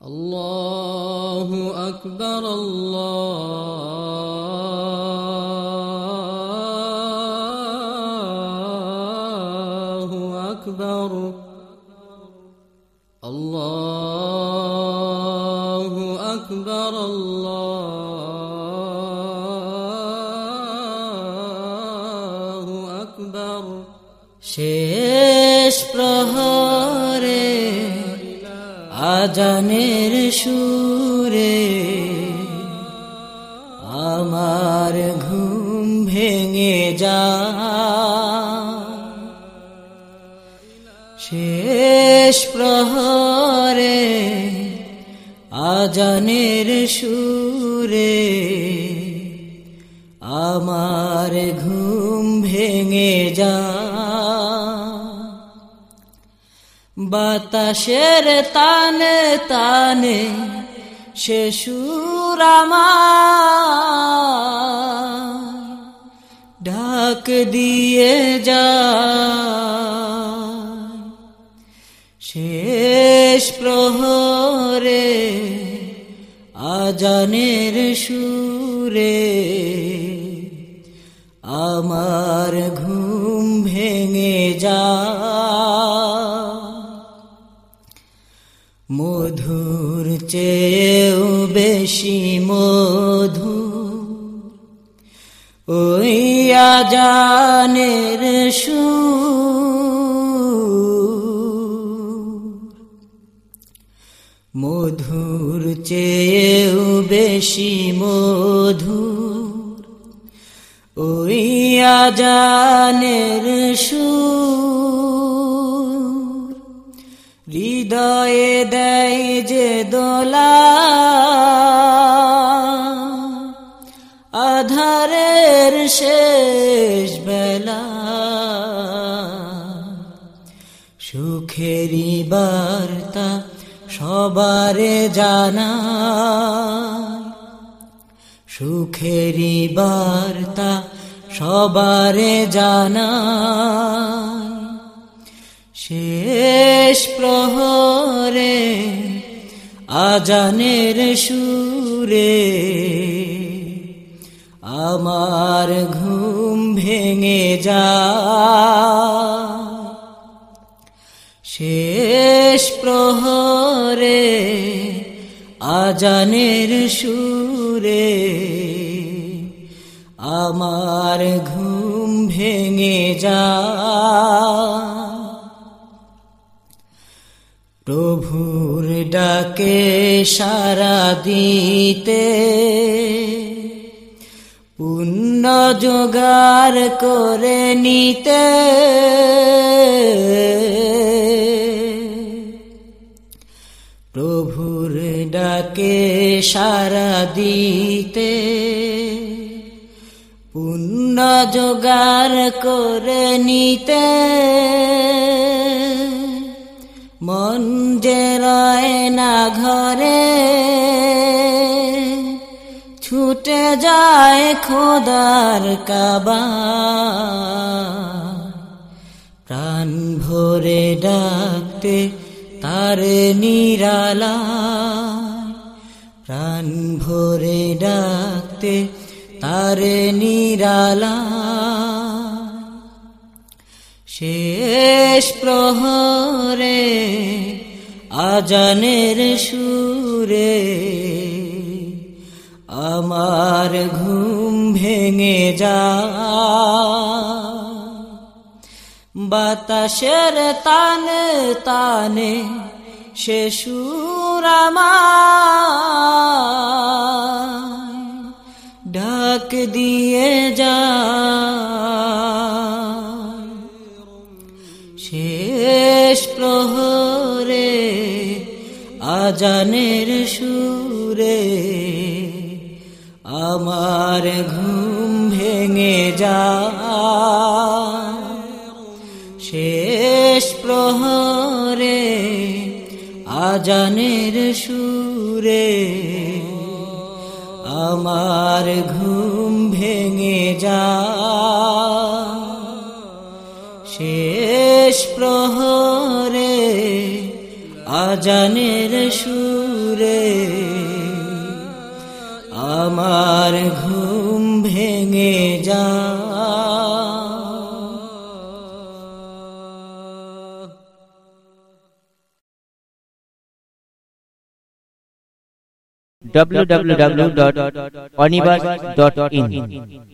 الله أكبر الله أكبر الله أكبر الله أكبر শেষ প্রহরে আজানের সুরে আমার ঘুম ভেঙে যা। শেষ প্রহরে আজানের সুরে আমার ঘুম ভেঙে যা। বাতাসের তানে তানে সে সুরামা ডাক দিয়ে যা শেষ প্রহরে আজানের সুরে আমার ঘুম ভেঙে যা মধুর চেয়েও বেশি মধু ওই আজানের সুর। মধুর চেয়েও বেশি মধুর। ওই আজানের সুর। হৃদয়ে দেয় যে দোলা। আধারের শেষ বেলা। সুখেরই বার্তা সবারে জানা সুখেরই বার্তা সবারে জানা শেষ প্রহরে, আজানের সুরে আমার ঘুম ভেঙে যা। শেষ প্রহরে, আজানের সুরে আমার ঘুম ভেঙে যা। প্রভুর ডাকে সারা দিতে। পুণ্য জোগাড় করে নিতে। প্রভুর ডাকে সারা দিতে। পুণ্য জোগাড় করে নিতে। মন যে রয় না ঘরে, ছুটে যায় খোদার কাবা। প্রাণ ভরে ডাকতে তার নিরালা। প্রাণ ভরে ডাকতে তার নিরালা। শেষ প্রহরে আজানের সুরে আমার ঘুম ভেঙে যা। বাতাসের তানে তানে সে সুরামা ডাক দিয়ে যা। আজানের সুরে আমার ঘুম ভেঙে যা শেষ প্রহরে আজানের সুরে আমার ঘুম ভেঙে যা শেষ প্রহরে আজানের সুরে আমার ঘুম ভেঙে যা। www.onibus.in